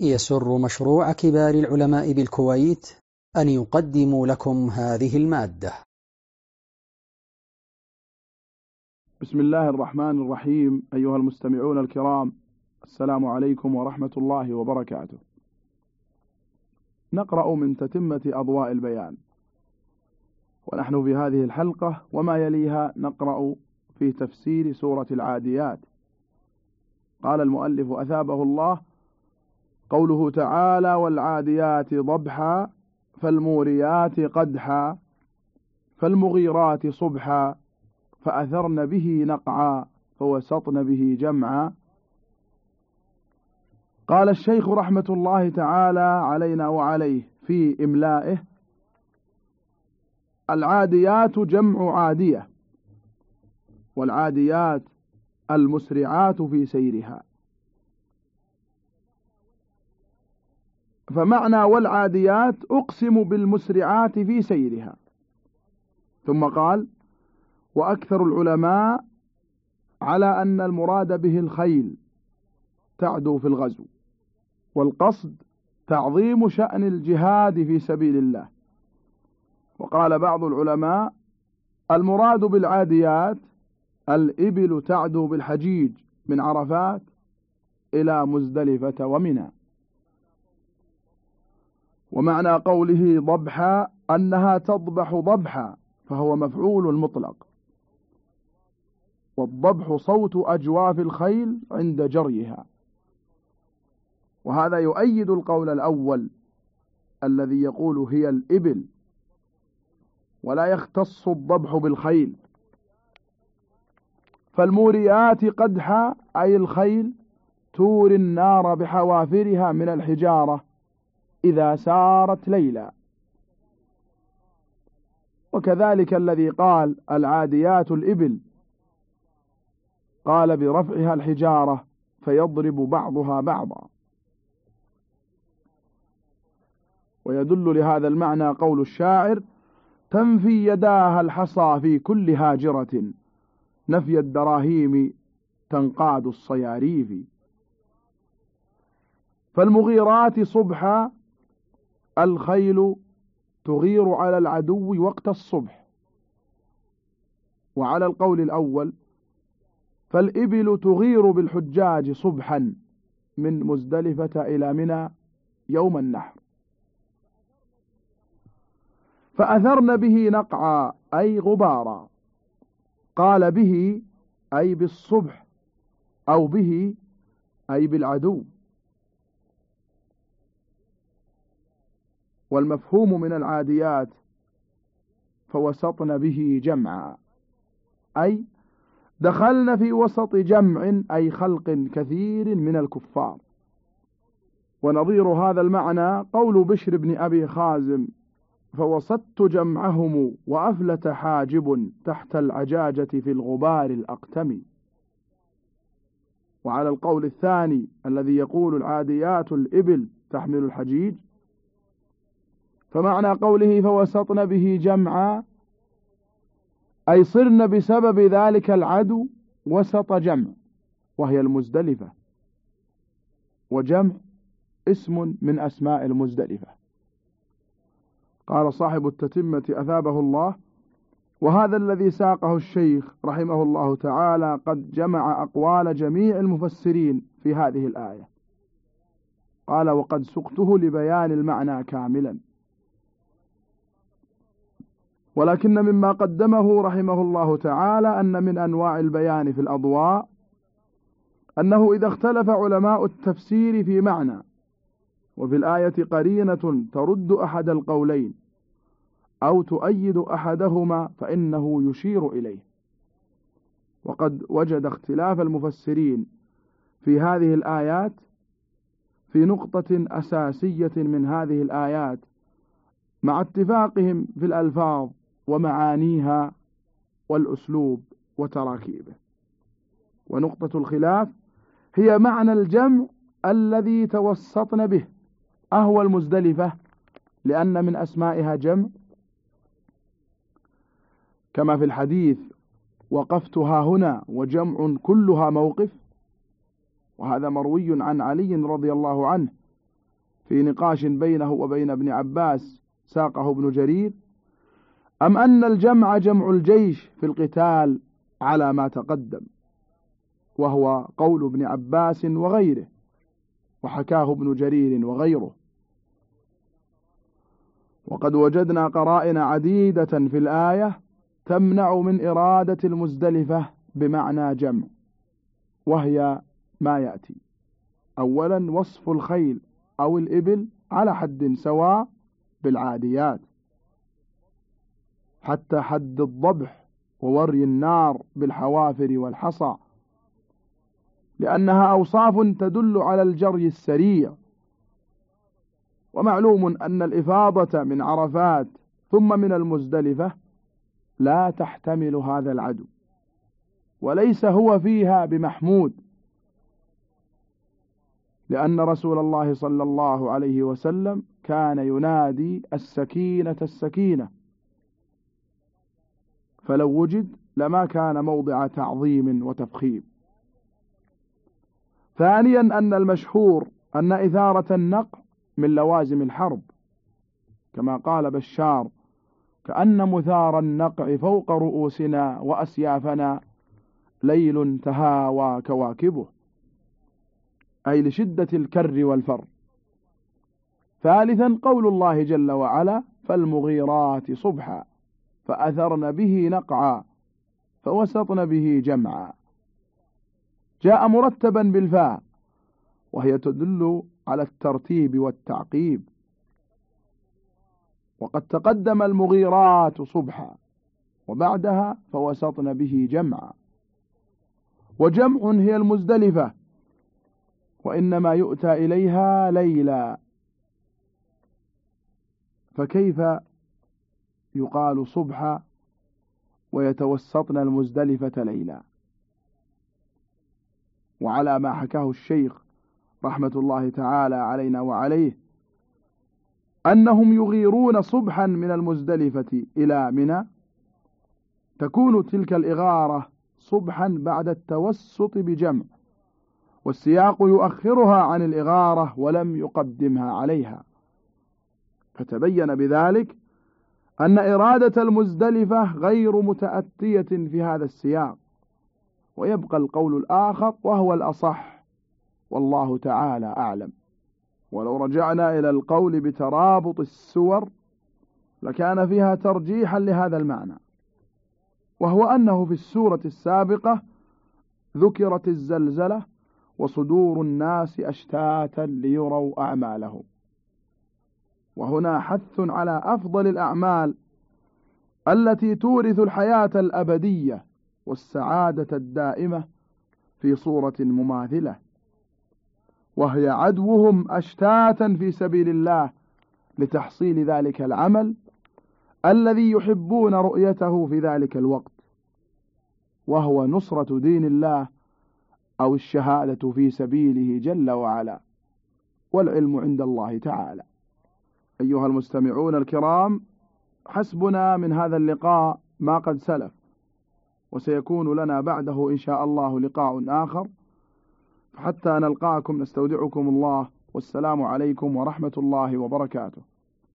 يسر مشروع كبار العلماء بالكويت أن يقدم لكم هذه المادة. بسم الله الرحمن الرحيم أيها المستمعون الكرام السلام عليكم ورحمة الله وبركاته. نقرأ من تتمة أضواء البيان. ونحن في هذه الحلقة وما يليها نقرأ في تفسير سورة العاديات. قال المؤلف أثابه الله قوله تعالى والعاديات ضبحا فالموريات قدحا فالمغيرات صبحا فأثرن به نقعا فوسطن به جمعا. قال الشيخ رحمة الله تعالى علينا وعليه في إملائه العاديات جمع عادية والعاديات المسرعات في سيرها. فمعنى والعاديات أقسم بالمسرعات في سيرها. ثم قال وأكثر العلماء على أن المراد به الخيل تعدو في الغزو والقصد تعظيم شأن الجهاد في سبيل الله. وقال بعض العلماء المراد بالعاديات الإبل تعدو بالحجيج من عرفات إلى مزدلفة ومنى. ومعنى قوله ضبحا أنها تضبح ضبحا فهو مفعول مطلق. والضبح صوت أجواف الخيل عند جريها. وهذا يؤيد القول الأول الذي يقول هي الإبل ولا يختص الضبح بالخيل. فالموريات قدحا أي الخيل تور النار بحوافرها من الحجارة. إذا سارت ليلا وكذلك الذي قال العاديات الإبل. قال برفعها الحجارة فيضرب بعضها بعضا. ويدل لهذا المعنى قول الشاعر تنفي يداها الحصى في كل هاجرة. نفي الدراهيم تنقاد الصياريف. فالمغيرات صبحا الخيل تغير على العدو وقت الصبح. وعلى القول الأول فالإبل تغير بالحجاج صبحا من مزدلفة إلى منى يوم النحر. فأثرن به نقعا أي غبارا. قال به أي بالصبح أو به أي بالعدو. والمفهوم من العاديات فوسطن به جمعا. أي دخلن في وسط جمع أي خلق كثير من الكفار. ونظير هذا المعنى قول بشر بن أبي خازم فوسطت جمعهم وأفلت حاجب تحت العجاجة في الغبار الأقتم. وعلى القول الثاني الذي يقول العاديات الإبل تحمل الحجيج فمعنى قوله فوسطن به جمعا أي صرن بسبب ذلك العدو وسط جمع وهي المزدلفة. وجمع اسم من أسماء المزدلفة. قال صاحب التتمة أثابه الله وهذا الذي ساقه الشيخ رحمه الله تعالى قد جمع أقوال جميع المفسرين في هذه الآية. قال وقد سقته لبيان المعنى كاملا. ولكن مما قدمه رحمه الله تعالى أن من أنواع البيان في الأضواء أنه إذا اختلف علماء التفسير في معنى وفي الآية قرينة ترد أحد القولين أو تؤيد أحدهما فإنه يشير إليه. وقد وجد اختلاف المفسرين في هذه الآيات في نقطة أساسية من هذه الآيات مع اتفاقهم في الألفاظ ومعانيها والأسلوب وتراكيبه. ونقطة الخلاف هي معنى الجمع الذي توسطن به أهو المزدلفة لأن من أسمائها جمع. كما في الحديث وقفتها هنا وجمع كلها موقف وهذا مروي عن علي رضي الله عنه في نقاش بينه وبين ابن عباس ساقه ابن جرير أم أن الجمع جمع الجيش في القتال على ما تقدم وهو قول ابن عباس وغيره وحكاه ابن جرير وغيره. وقد وجدنا قرائن عديدة في الآية تمنع من إرادة المزدلفة بمعنى جمع وهي ما يأتي. أولا وصف الخيل أو الإبل على حد سواء بالعاديات. حتى حد الضبح ووري النار بالحوافر والحصى لأنها أوصاف تدل على الجري السريع. ومعلوم أن الإفاضة من عرفات ثم من المزدلفة لا تحتمل هذا العدو وليس هو فيها بمحمود. لأن رسول الله صلى الله عليه وسلم كان ينادي السكينة السكينة. فلو وجد لما كان موضع تعظيم وتفخيم. ثانيا أن المشهور أن إثارة النقع من لوازم الحرب كما قال بشار كأن مثار النقع فوق رؤوسنا وأسيافنا ليل تهاوى كواكبه. أي لشدة الكر والفر. ثالثا قول الله جل وعلا فالمغيرات صبحا. فأثرن به نقعا فوسطن به جمعا. جاء مرتبا بالفاء وهي تدل على الترتيب والتعقيب. وقد تقدم المغيرات صبحا وبعدها فوسطن به جمعا. وجمع هي المزدلفة وإنما يؤتى إليها ليلا. فكيف يقال صبحا ويتوسطن المزدلفة ليلا. وعلى ما حكاه الشيخ رحمة الله تعالى علينا وعليه أنهم يغيرون صبحا من المزدلفة إلى منى. تكون تلك الإغارة صبحا بعد التوسط بجمع والسياق يؤخرها عن الإغارة ولم يقدمها عليها. فتبين بذلك أن إرادة المزدلفة غير متأتية في هذا السياق ويبقى القول الآخر وهو الأصح والله تعالى أعلم. ولو رجعنا إلى القول بترابط السور لكان فيها ترجيحا لهذا المعنى وهو أنه في السورة السابقة ذكرت الزلزلة وصدور الناس أشتاتا ليروا أعمالهم. وهنا حث على أفضل الأعمال التي تورث الحياة الأبدية والسعادة الدائمة في صورة مماثلة. وهي عدوهم أشتاتا في سبيل الله لتحصيل ذلك العمل الذي يحبون رؤيته في ذلك الوقت. وهو نصرة دين الله أو الشهادة في سبيله جل وعلا والعلم عند الله تعالى. أيها المستمعون الكرام حسبنا من هذا اللقاء ما قد سلف وسيكون لنا بعده إن شاء الله لقاء آخر. فحتى نلقاكم نستودعكم الله والسلام عليكم ورحمة الله وبركاته.